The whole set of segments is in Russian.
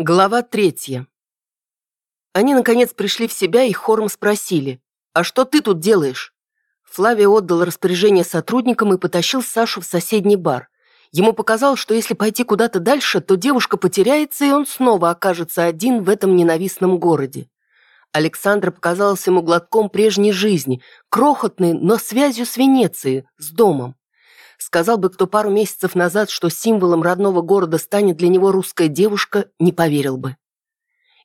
Глава третья. Они, наконец, пришли в себя и хором спросили, «А что ты тут делаешь?» Флавия отдал распоряжение сотрудникам и потащил Сашу в соседний бар. Ему показалось, что если пойти куда-то дальше, то девушка потеряется, и он снова окажется один в этом ненавистном городе. Александра показалась ему глотком прежней жизни, крохотной, но связью с Венецией, с домом. Сказал бы кто пару месяцев назад, что символом родного города станет для него русская девушка, не поверил бы.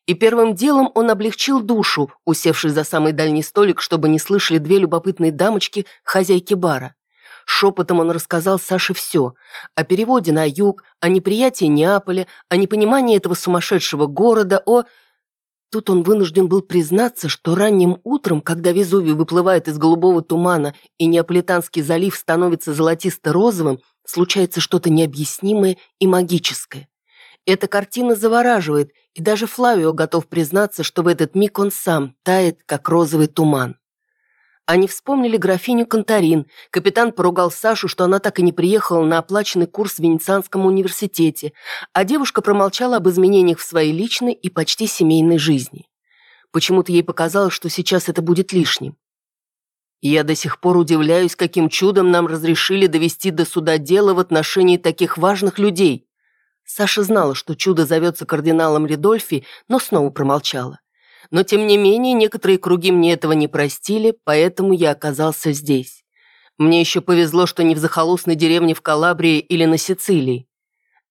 И первым делом он облегчил душу, усевшись за самый дальний столик, чтобы не слышали две любопытные дамочки, хозяйки бара. Шепотом он рассказал Саше все. О переводе на юг, о неприятии Неаполя, о непонимании этого сумасшедшего города, о... Тут он вынужден был признаться, что ранним утром, когда Везувий выплывает из голубого тумана и Неаполитанский залив становится золотисто-розовым, случается что-то необъяснимое и магическое. Эта картина завораживает, и даже Флавио готов признаться, что в этот миг он сам тает, как розовый туман. Они вспомнили графиню Конторин. Капитан поругал Сашу, что она так и не приехала на оплаченный курс в Венецианском университете, а девушка промолчала об изменениях в своей личной и почти семейной жизни. Почему-то ей показалось, что сейчас это будет лишним. я до сих пор удивляюсь, каким чудом нам разрешили довести до суда дело в отношении таких важных людей. Саша знала, что чудо зовется кардиналом Ридольфи, но снова промолчала. Но, тем не менее, некоторые круги мне этого не простили, поэтому я оказался здесь. Мне еще повезло, что не в захолустной деревне в Калабрии или на Сицилии.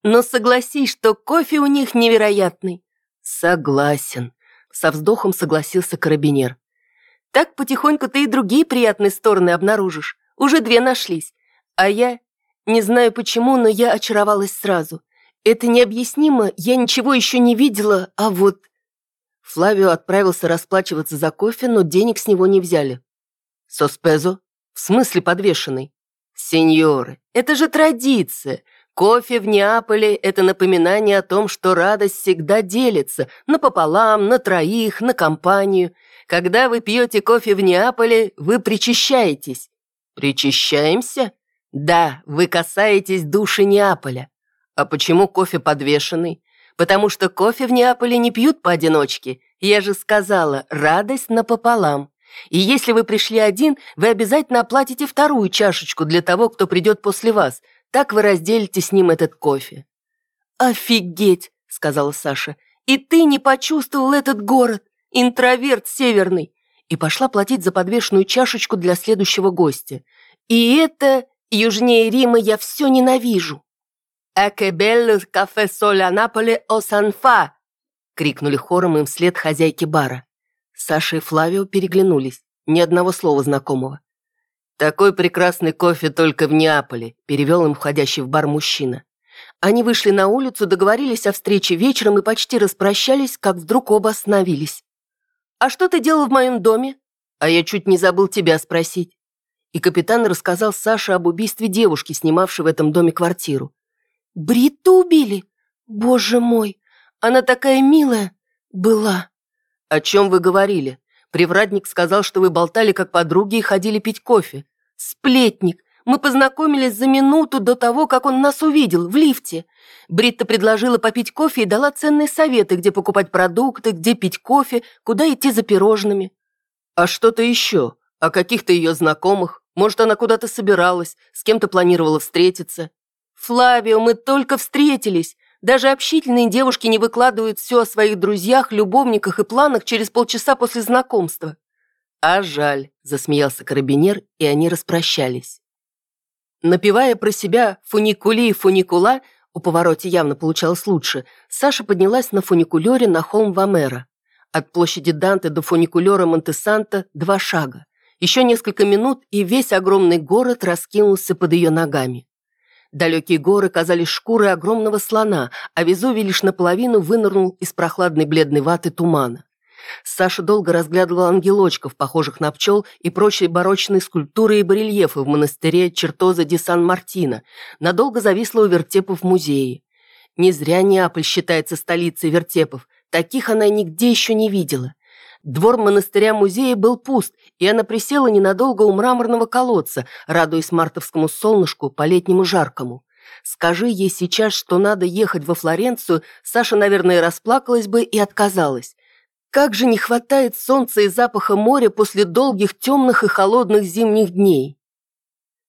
Но согласись, что кофе у них невероятный. Согласен. Со вздохом согласился карабинер. Так потихоньку ты и другие приятные стороны обнаружишь. Уже две нашлись. А я... Не знаю почему, но я очаровалась сразу. Это необъяснимо, я ничего еще не видела, а вот... Флавио отправился расплачиваться за кофе, но денег с него не взяли. «Соспезо? В смысле подвешенный?» «Сеньоры, это же традиция. Кофе в Неаполе – это напоминание о том, что радость всегда делится напополам, на троих, на компанию. Когда вы пьете кофе в Неаполе, вы причащаетесь». «Причащаемся?» «Да, вы касаетесь души Неаполя». «А почему кофе подвешенный?» Потому что кофе в Неаполе не пьют поодиночке. Я же сказала, радость напополам. И если вы пришли один, вы обязательно оплатите вторую чашечку для того, кто придет после вас. Так вы разделите с ним этот кофе». «Офигеть!» — сказала Саша. «И ты не почувствовал этот город, интроверт северный!» И пошла платить за подвешенную чашечку для следующего гостя. «И это южнее Рима я все ненавижу!» «Эке белло кафе соль а Наполе о Санфа!» — крикнули хором им вслед хозяйки бара. Саша и Флавио переглянулись, ни одного слова знакомого. «Такой прекрасный кофе только в Неаполе», — перевел им входящий в бар мужчина. Они вышли на улицу, договорились о встрече вечером и почти распрощались, как вдруг оба остановились. «А что ты делал в моем доме?» «А я чуть не забыл тебя спросить». И капитан рассказал Саше об убийстве девушки, снимавшей в этом доме квартиру. Бриту убили? Боже мой, она такая милая была. О чем вы говорили? Привратник сказал, что вы болтали как подруги и ходили пить кофе. Сплетник. Мы познакомились за минуту до того, как он нас увидел, в лифте. Бритта предложила попить кофе и дала ценные советы, где покупать продукты, где пить кофе, куда идти за пирожными. А что-то еще? О каких-то ее знакомых? Может, она куда-то собиралась, с кем-то планировала встретиться? «Флавио, мы только встретились. Даже общительные девушки не выкладывают все о своих друзьях, любовниках и планах через полчаса после знакомства». «А жаль», — засмеялся карабинер, и они распрощались. Напевая про себя «фуникули и фуникула», у повороте явно получалось лучше, Саша поднялась на фуникулере на холм Вамера. От площади Данте до фуникулера Монтесанта два шага. Еще несколько минут, и весь огромный город раскинулся под ее ногами. Далекие горы казались шкурой огромного слона, а Везувий лишь наполовину вынырнул из прохладной бледной ваты тумана. Саша долго разглядывал ангелочков, похожих на пчел, и прочие барочные скульптуры и барельефы в монастыре Чертоза ди Сан-Мартино. Надолго зависла у вертепов музее. Не зря Неаполь считается столицей вертепов. Таких она нигде еще не видела. Двор монастыря-музея был пуст, и она присела ненадолго у мраморного колодца, радуясь мартовскому солнышку по-летнему жаркому. Скажи ей сейчас, что надо ехать во Флоренцию, Саша, наверное, расплакалась бы и отказалась. Как же не хватает солнца и запаха моря после долгих темных и холодных зимних дней.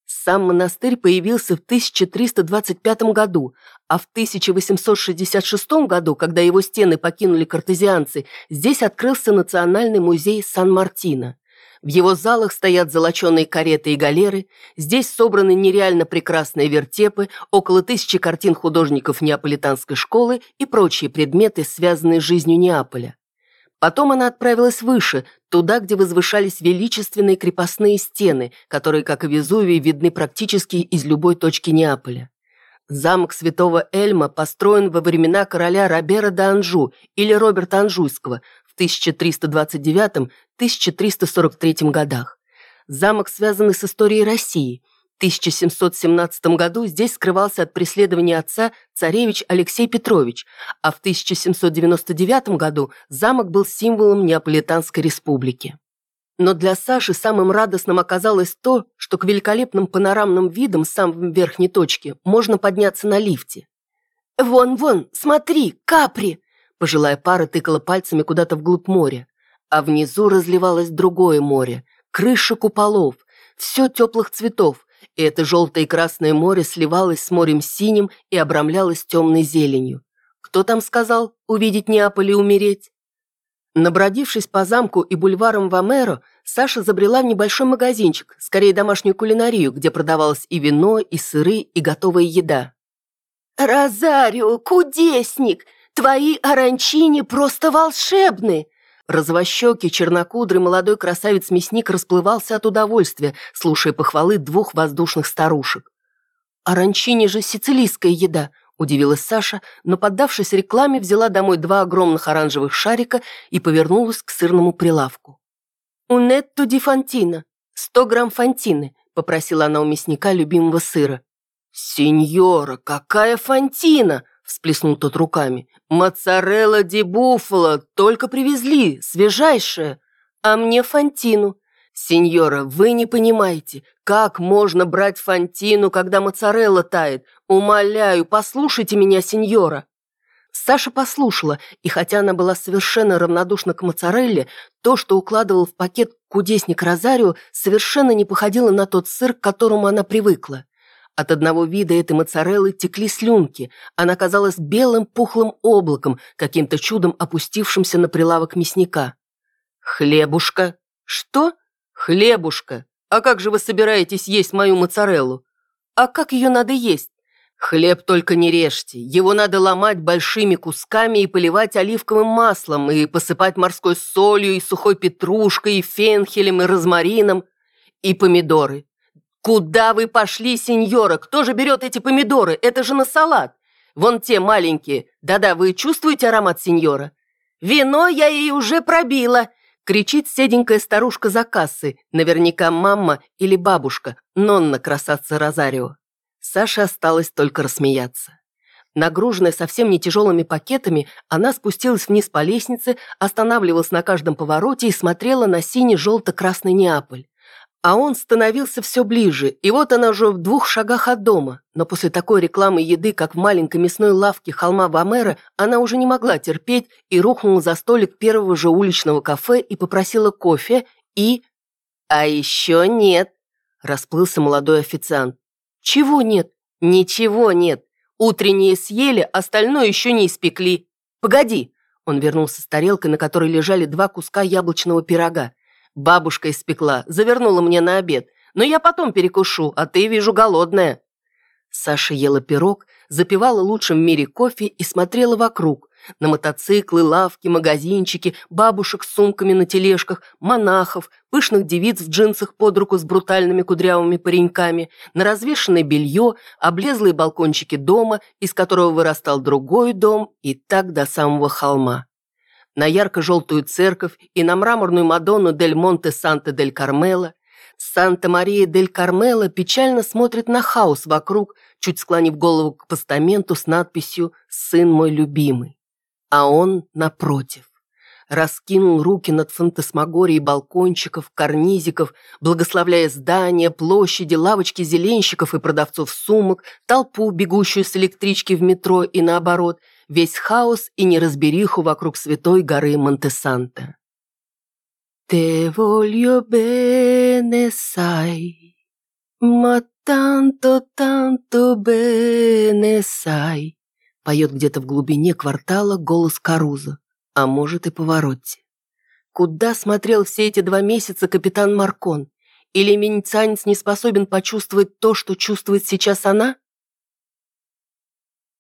Сам монастырь появился в 1325 году, а в 1866 году, когда его стены покинули картезианцы, здесь открылся Национальный музей Сан-Мартино. В его залах стоят золоченые кареты и галеры, здесь собраны нереально прекрасные вертепы, около тысячи картин художников неаполитанской школы и прочие предметы, связанные с жизнью Неаполя. Потом она отправилась выше, туда, где возвышались величественные крепостные стены, которые, как и Везувий, видны практически из любой точки Неаполя. Замок святого Эльма построен во времена короля Робера де Анжу или Роберта Анжуйского в 1329-1343 годах. Замок связан с историей России – 1717 году здесь скрывался от преследования отца царевич Алексей Петрович, а в 1799 году замок был символом Неаполитанской республики. Но для Саши самым радостным оказалось то, что к великолепным панорамным видам с самой верхней точки можно подняться на лифте. «Вон, вон, смотри, капри!» Пожилая пара тыкала пальцами куда-то вглубь моря. А внизу разливалось другое море, крыши куполов, все теплых цветов, и это желтое и красное море сливалось с морем синим и обрамлялось темной зеленью. Кто там сказал «увидеть Неаполь и умереть»? Набродившись по замку и бульварам Вамеро, Саша забрела в небольшой магазинчик, скорее домашнюю кулинарию, где продавалось и вино, и сыры, и готовая еда. «Розарио, кудесник! Твои оранчини просто волшебны!» Развощекий, чернокудрый молодой красавец-мясник расплывался от удовольствия, слушая похвалы двух воздушных старушек. «Оранчини же сицилийская еда», – удивилась Саша, но, поддавшись рекламе, взяла домой два огромных оранжевых шарика и повернулась к сырному прилавку. «Унетту ди фантина, сто грамм фантины», – попросила она у мясника любимого сыра. «Сеньора, какая фантина!» всплеснул тот руками. «Моцарелла ди буффало, только привезли, свежайшая. А мне фантину. Сеньора, вы не понимаете, как можно брать фантину, когда моцарелла тает? Умоляю, послушайте меня, сеньора». Саша послушала, и хотя она была совершенно равнодушна к моцарелле, то, что укладывал в пакет кудесник Розарио, совершенно не походило на тот сыр, к которому она привыкла. От одного вида этой моцареллы текли слюнки. Она казалась белым пухлым облаком, каким-то чудом опустившимся на прилавок мясника. «Хлебушка!» «Что? Хлебушка! А как же вы собираетесь есть мою моцареллу? А как ее надо есть? Хлеб только не режьте. Его надо ломать большими кусками и поливать оливковым маслом, и посыпать морской солью, и сухой петрушкой, и фенхелем, и розмарином, и помидоры. «Куда вы пошли, сеньора? Кто же берет эти помидоры? Это же на салат. Вон те маленькие. Да-да, вы чувствуете аромат сеньора? Вино я ей уже пробила!» Кричит седенькая старушка за кассой, наверняка мама или бабушка, Нонна красавца Розарио. Саше осталось только рассмеяться. Нагруженная совсем не тяжелыми пакетами, она спустилась вниз по лестнице, останавливалась на каждом повороте и смотрела на синий-желто-красный Неаполь. А он становился все ближе, и вот она уже в двух шагах от дома. Но после такой рекламы еды, как в маленькой мясной лавке холма Бамера, она уже не могла терпеть и рухнула за столик первого же уличного кафе и попросила кофе и... «А еще нет», – расплылся молодой официант. «Чего нет?» «Ничего нет. Утренние съели, остальное еще не испекли. Погоди!» Он вернулся с тарелкой, на которой лежали два куска яблочного пирога. Бабушка испекла, завернула мне на обед. Но я потом перекушу, а ты, вижу, голодная». Саша ела пирог, запивала лучшим в мире кофе и смотрела вокруг. На мотоциклы, лавки, магазинчики, бабушек с сумками на тележках, монахов, пышных девиц в джинсах под руку с брутальными кудрявыми пареньками, на развешанное белье, облезлые балкончики дома, из которого вырастал другой дом, и так до самого холма на ярко-желтую церковь и на мраморную Мадонну дель Монте Санта дель Кармело. Санта-Мария дель Кармело печально смотрит на хаос вокруг, чуть склонив голову к постаменту с надписью «Сын мой любимый». А он напротив. раскинул руки над фантасмагорией балкончиков, карнизиков, благословляя здания, площади, лавочки зеленщиков и продавцов сумок, толпу, бегущую с электрички в метро и наоборот, весь хаос и неразбериху вокруг святой горы Монтесанта. «Te voglio bene, sai, ma tanto, tanto bene, sai», поет где-то в глубине квартала голос Каруза а может и Поворотти. Куда смотрел все эти два месяца капитан Маркон? Или венецианец не способен почувствовать то, что чувствует сейчас она?